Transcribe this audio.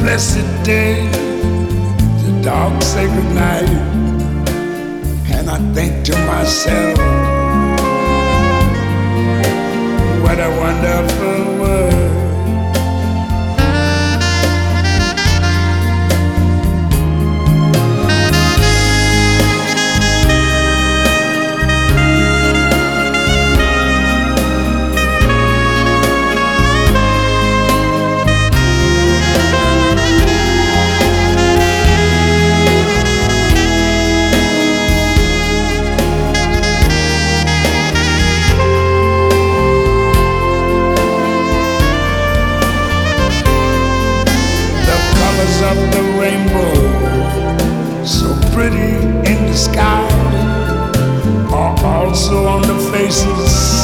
Blessed day, the dark sacred night, and I think to myself, what a wonderful world. Pretty in the sky, are also on the faces